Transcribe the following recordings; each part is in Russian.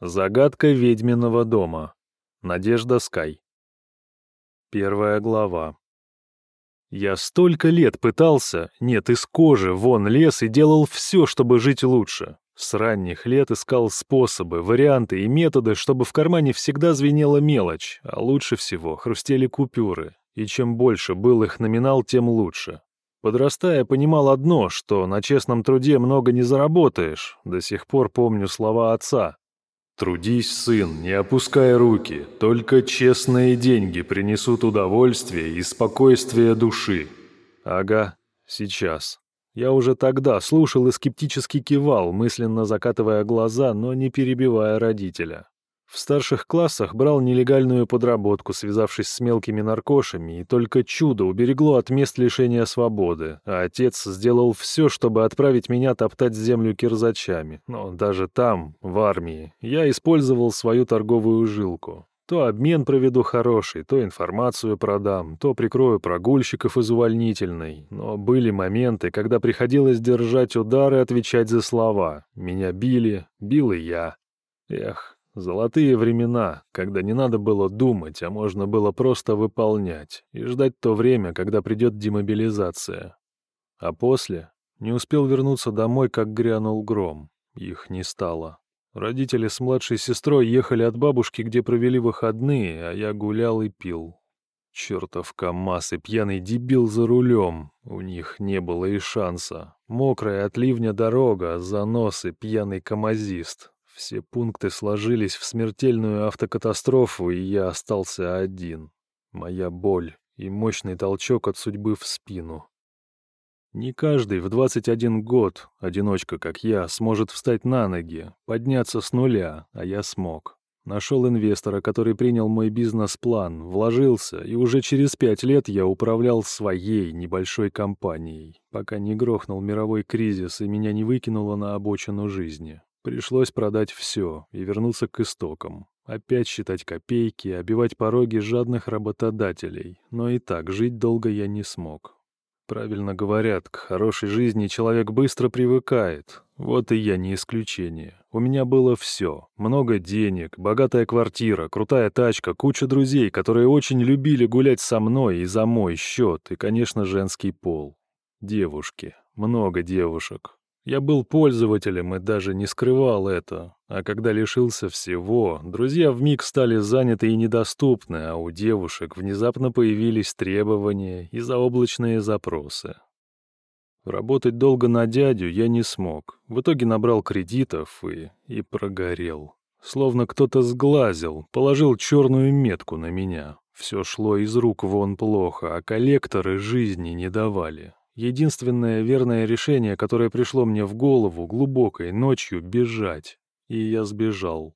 Загадка ведьминого дома. Надежда Скай. Первая глава. Я столько лет пытался, нет, из кожи вон лез и делал все, чтобы жить лучше. С ранних лет искал способы, варианты и методы, чтобы в кармане всегда звенела мелочь, а лучше всего хрустели купюры. И чем больше был их номинал, тем лучше. Подрастая, понимал одно, что на честном труде много не заработаешь. До сих пор помню слова отца. Трудись, сын, не опускай руки, только честные деньги принесут удовольствие и спокойствие души. Ага, сейчас. Я уже тогда слушал и скептически кивал, мысленно закатывая глаза, но не перебивая родителя. В старших классах брал нелегальную подработку, связавшись с мелкими наркошами, и только чудо уберегло от мест лишения свободы, а отец сделал все, чтобы отправить меня топтать землю кирзачами. Но даже там, в армии, я использовал свою торговую жилку. То обмен проведу хороший, то информацию продам, то прикрою прогульщиков из увольнительной. Но были моменты, когда приходилось держать удар и отвечать за слова. Меня били, бил и я. Эх, Золотые времена, когда не надо было думать, а можно было просто выполнять и ждать то время, когда придет демобилизация. А после не успел вернуться домой, как грянул гром. Их не стало. Родители с младшей сестрой ехали от бабушки, где провели выходные, а я гулял и пил. Чертов КамАЗ и пьяный дебил за рулем. У них не было и шанса. Мокрая от ливня дорога, занос и пьяный камазист. Все пункты сложились в смертельную автокатастрофу, и я остался один. Моя боль и мощный толчок от судьбы в спину. Не каждый в 21 год, одиночка, как я, сможет встать на ноги, подняться с нуля, а я смог. Нашел инвестора, который принял мой бизнес-план, вложился, и уже через пять лет я управлял своей небольшой компанией, пока не грохнул мировой кризис и меня не выкинуло на обочину жизни. Пришлось продать все и вернуться к истокам. Опять считать копейки, обивать пороги жадных работодателей. Но и так жить долго я не смог. Правильно говорят, к хорошей жизни человек быстро привыкает. Вот и я не исключение. У меня было все. Много денег, богатая квартира, крутая тачка, куча друзей, которые очень любили гулять со мной и за мой счет, и, конечно, женский пол. Девушки. Много девушек. Я был пользователем и даже не скрывал это. А когда лишился всего, друзья вмиг стали заняты и недоступны, а у девушек внезапно появились требования и заоблачные запросы. Работать долго на дядю я не смог. В итоге набрал кредитов и... и прогорел. Словно кто-то сглазил, положил черную метку на меня. Все шло из рук вон плохо, а коллекторы жизни не давали. Единственное верное решение, которое пришло мне в голову глубокой ночью — бежать. И я сбежал.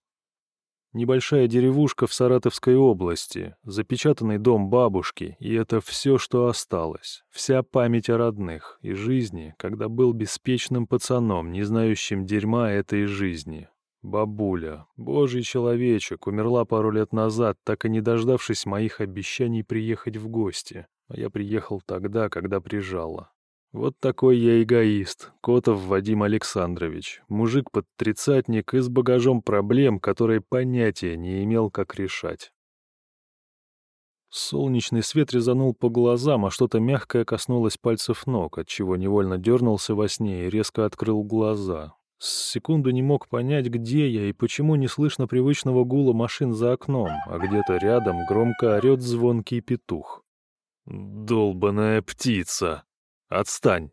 Небольшая деревушка в Саратовской области, запечатанный дом бабушки, и это все, что осталось. Вся память о родных и жизни, когда был беспечным пацаном, не знающим дерьма этой жизни. Бабуля, божий человечек, умерла пару лет назад, так и не дождавшись моих обещаний приехать в гости. А я приехал тогда, когда прижала. Вот такой я эгоист, Котов Вадим Александрович, мужик под тридцатник и с багажом проблем, которые понятия не имел, как решать. Солнечный свет резанул по глазам, а что-то мягкое коснулось пальцев ног, отчего невольно дернулся во сне и резко открыл глаза. С секунду не мог понять, где я и почему не слышно привычного гула машин за окном, а где-то рядом громко орет звонкий петух. «Долбаная птица!» «Отстань!»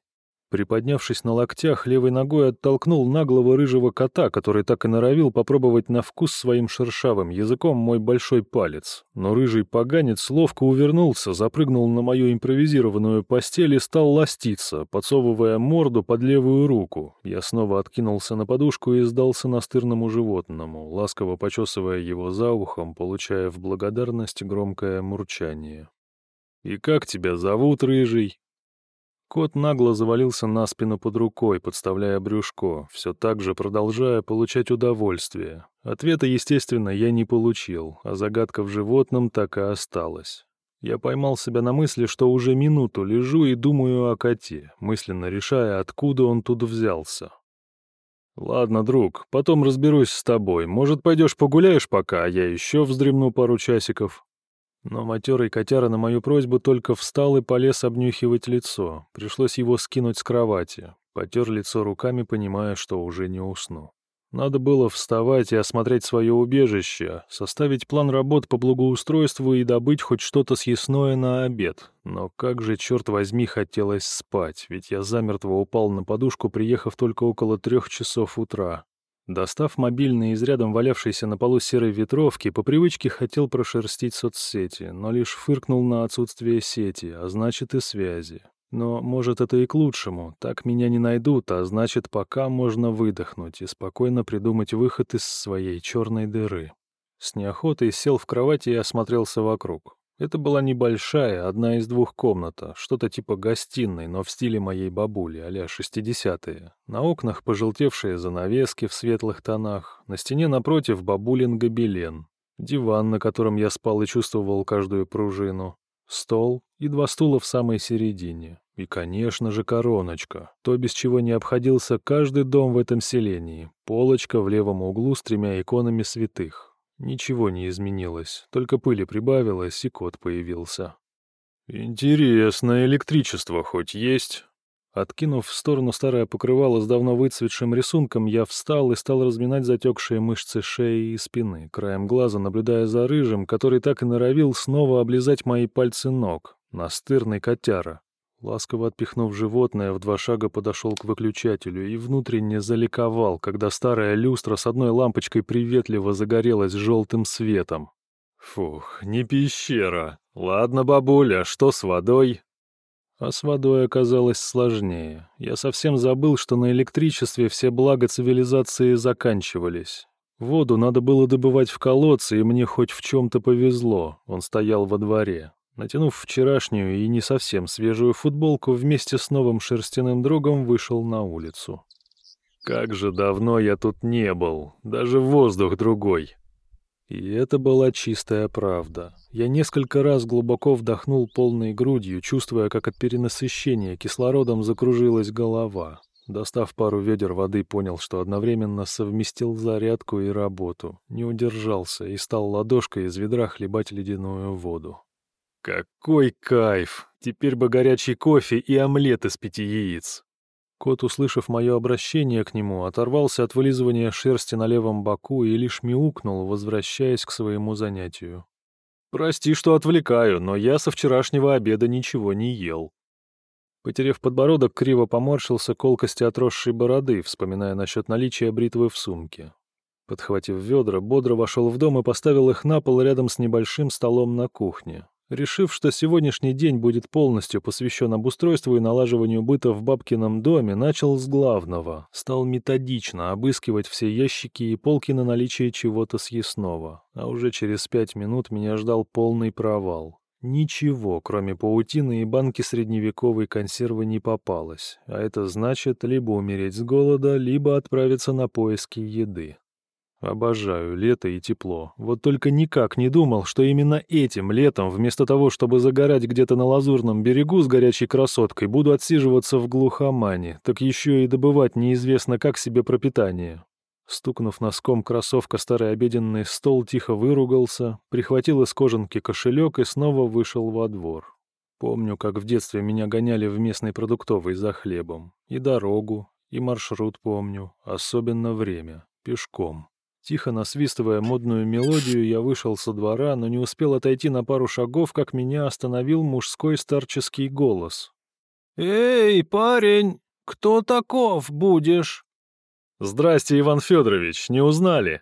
Приподнявшись на локтях, левой ногой оттолкнул наглого рыжего кота, который так и норовил попробовать на вкус своим шершавым языком мой большой палец. Но рыжий поганец ловко увернулся, запрыгнул на мою импровизированную постель и стал ластиться, подсовывая морду под левую руку. Я снова откинулся на подушку и сдался настырному животному, ласково почесывая его за ухом, получая в благодарность громкое мурчание. «И как тебя зовут, рыжий?» Кот нагло завалился на спину под рукой, подставляя брюшко, все так же продолжая получать удовольствие. Ответа, естественно, я не получил, а загадка в животном так и осталась. Я поймал себя на мысли, что уже минуту лежу и думаю о коте, мысленно решая, откуда он тут взялся. «Ладно, друг, потом разберусь с тобой. Может, пойдешь погуляешь пока, а я еще вздремну пару часиков». Но матерый котяра на мою просьбу только встал и полез обнюхивать лицо. Пришлось его скинуть с кровати. Потер лицо руками, понимая, что уже не усну. Надо было вставать и осмотреть свое убежище, составить план работ по благоустройству и добыть хоть что-то съестное на обед. Но как же, черт возьми, хотелось спать, ведь я замертво упал на подушку, приехав только около трех часов утра. Достав мобильный из рядом валявшейся на полу серой ветровки, по привычке хотел прошерстить соцсети, но лишь фыркнул на отсутствие сети, а значит и связи. Но, может, это и к лучшему. Так меня не найдут, а значит, пока можно выдохнуть и спокойно придумать выход из своей черной дыры. С неохотой сел в кровати и осмотрелся вокруг. Это была небольшая, одна из двух комната, что-то типа гостиной, но в стиле моей бабули, а-ля 60-е. На окнах пожелтевшие занавески в светлых тонах, на стене напротив бабулин гобелен, диван, на котором я спал и чувствовал каждую пружину, Стол и два стула в самой середине. И, конечно же, короночка. То, без чего не обходился каждый дом в этом селении. Полочка в левом углу с тремя иконами святых. Ничего не изменилось, только пыли прибавилось, и кот появился. «Интересно, электричество хоть есть?» Откинув в сторону старое покрывало с давно выцветшим рисунком, я встал и стал разминать затекшие мышцы шеи и спины, краем глаза наблюдая за рыжим, который так и норовил снова облизать мои пальцы ног, настырный котяра. Ласково отпихнув животное, в два шага подошел к выключателю и внутренне заликовал, когда старая люстра с одной лампочкой приветливо загорелась желтым светом. Фух, не пещера. Ладно, бабуля, что с водой? А с водой оказалось сложнее. Я совсем забыл, что на электричестве все блага цивилизации заканчивались. Воду надо было добывать в колодце, и мне хоть в чем-то повезло. Он стоял во дворе. Натянув вчерашнюю и не совсем свежую футболку, вместе с новым шерстяным другом вышел на улицу. Как же давно я тут не был, даже воздух другой. И это была чистая правда. Я несколько раз глубоко вдохнул полной грудью, чувствуя, как от перенасыщения кислородом закружилась голова. Достав пару ведер воды, понял, что одновременно совместил зарядку и работу. Не удержался и стал ладошкой из ведра хлебать ледяную воду. Какой кайф! Теперь бы горячий кофе и омлет из пяти яиц. Кот, услышав мое обращение к нему, оторвался от вылизывания шерсти на левом боку и лишь мяукнул, возвращаясь к своему занятию. «Прости, что отвлекаю, но я со вчерашнего обеда ничего не ел». Потерев подбородок, криво поморщился колкости отросшей бороды, вспоминая насчет наличия бритвы в сумке. Подхватив ведра, бодро вошел в дом и поставил их на пол рядом с небольшим столом на кухне. Решив, что сегодняшний день будет полностью посвящен обустройству и налаживанию быта в бабкином доме, начал с главного. Стал методично обыскивать все ящики и полки на наличие чего-то съестного. А уже через пять минут меня ждал полный провал. Ничего, кроме паутины и банки средневековой консервы не попалось, а это значит либо умереть с голода, либо отправиться на поиски еды. Обожаю лето и тепло. Вот только никак не думал, что именно этим летом, вместо того, чтобы загорать где-то на лазурном берегу с горячей красоткой, буду отсиживаться в глухомане, так еще и добывать неизвестно как себе пропитание. Стукнув носком кроссовка старый обеденный стол, тихо выругался, прихватил из кожанки кошелек и снова вышел во двор. Помню, как в детстве меня гоняли в местный продуктовый за хлебом. И дорогу, и маршрут помню, особенно время, пешком. Тихо насвистывая модную мелодию, я вышел со двора, но не успел отойти на пару шагов, как меня остановил мужской старческий голос. «Эй, парень, кто таков будешь?» «Здрасте, Иван Федорович, не узнали?»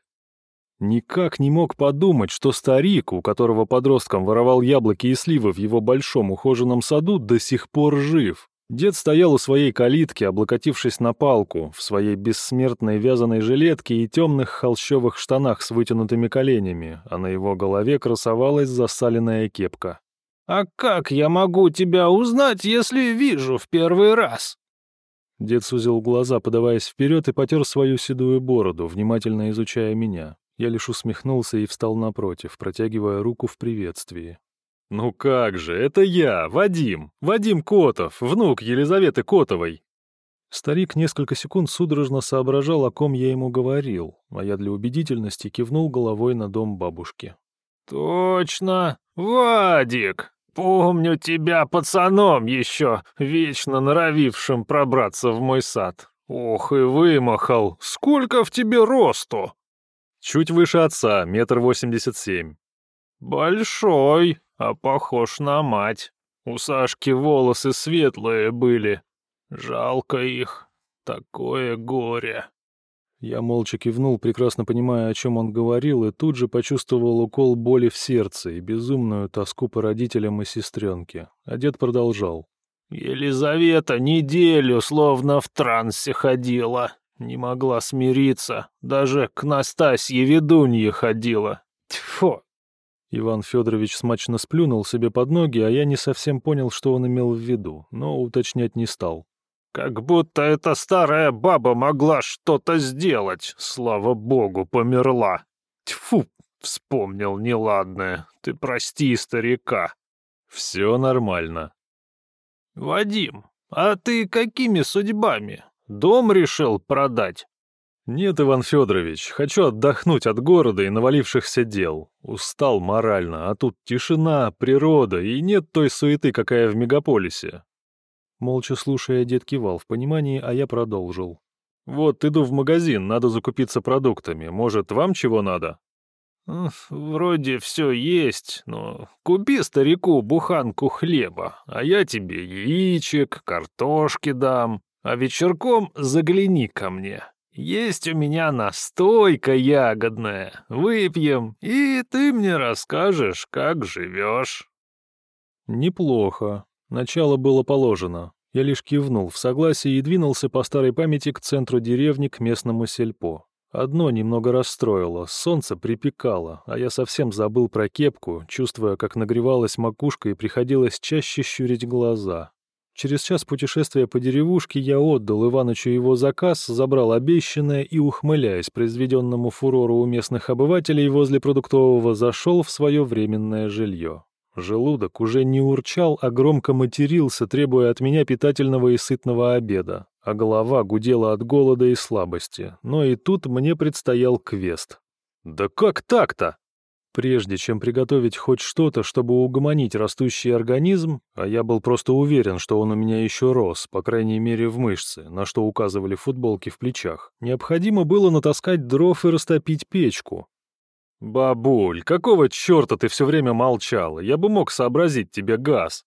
Никак не мог подумать, что старик, у которого подростком воровал яблоки и сливы в его большом ухоженном саду, до сих пор жив. Дед стоял у своей калитки, облокотившись на палку, в своей бессмертной вязаной жилетке и темных холщовых штанах с вытянутыми коленями, а на его голове красовалась засаленная кепка. «А как я могу тебя узнать, если вижу в первый раз?» Дед сузил глаза, подаваясь вперед, и потер свою седую бороду, внимательно изучая меня. Я лишь усмехнулся и встал напротив, протягивая руку в приветствии. «Ну как же, это я, Вадим, Вадим Котов, внук Елизаветы Котовой». Старик несколько секунд судорожно соображал, о ком я ему говорил, а я для убедительности кивнул головой на дом бабушки. «Точно! Вадик! Помню тебя пацаном еще, вечно норовившим пробраться в мой сад. Ох и вымахал! Сколько в тебе росту?» «Чуть выше отца, метр восемьдесят семь». «Большой, а похож на мать. У Сашки волосы светлые были, Жалко их. Такое горе. Я молча кивнул, прекрасно понимая, о чем он говорил, и тут же почувствовал укол боли в сердце и безумную тоску по родителям и сестренке. А дед продолжал. «Елизавета неделю словно в трансе ходила. Не могла смириться. Даже к Настасье ведунье ходила. Тьфу!» Иван Федорович смачно сплюнул себе под ноги, а я не совсем понял, что он имел в виду, но уточнять не стал. Как будто эта старая баба могла что-то сделать. Слава богу, померла. Тьфу, вспомнил неладное. Ты прости старика. Все нормально. Вадим, а ты какими судьбами? Дом решил продать? «Нет, Иван Федорович, хочу отдохнуть от города и навалившихся дел. Устал морально, а тут тишина, природа и нет той суеты, какая в мегаполисе. Молча слушая, дед кивал в понимании, а я продолжил. «Вот иду в магазин, надо закупиться продуктами. Может, вам чего надо?» «Вроде все есть, но купи старику буханку хлеба, а я тебе яичек, картошки дам, а вечерком загляни ко мне. Есть у меня настойка ягодная, выпьем, и ты мне расскажешь, как живешь». «Неплохо», Начало было положено. Я лишь кивнул в согласии и двинулся по старой памяти к центру деревни, к местному сельпо. Одно немного расстроило, солнце припекало, а я совсем забыл про кепку, чувствуя, как нагревалась макушка и приходилось чаще щурить глаза. Через час путешествия по деревушке я отдал Иванычу его заказ, забрал обещанное и, ухмыляясь произведенному фурору у местных обывателей возле продуктового, зашел в свое временное жилье. Желудок уже не урчал, а громко матерился, требуя от меня питательного и сытного обеда, а голова гудела от голода и слабости. Но и тут мне предстоял квест. «Да как так-то?» Прежде чем приготовить хоть что-то, чтобы угомонить растущий организм, а я был просто уверен, что он у меня еще рос, по крайней мере в мышцы, на что указывали футболки в плечах, необходимо было натаскать дров и растопить печку. «Бабуль, какого черта ты все время молчала? Я бы мог сообразить тебе газ».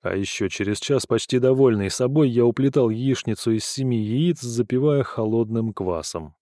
А еще через час, почти довольный собой, я уплетал яичницу из семи яиц, запивая холодным квасом.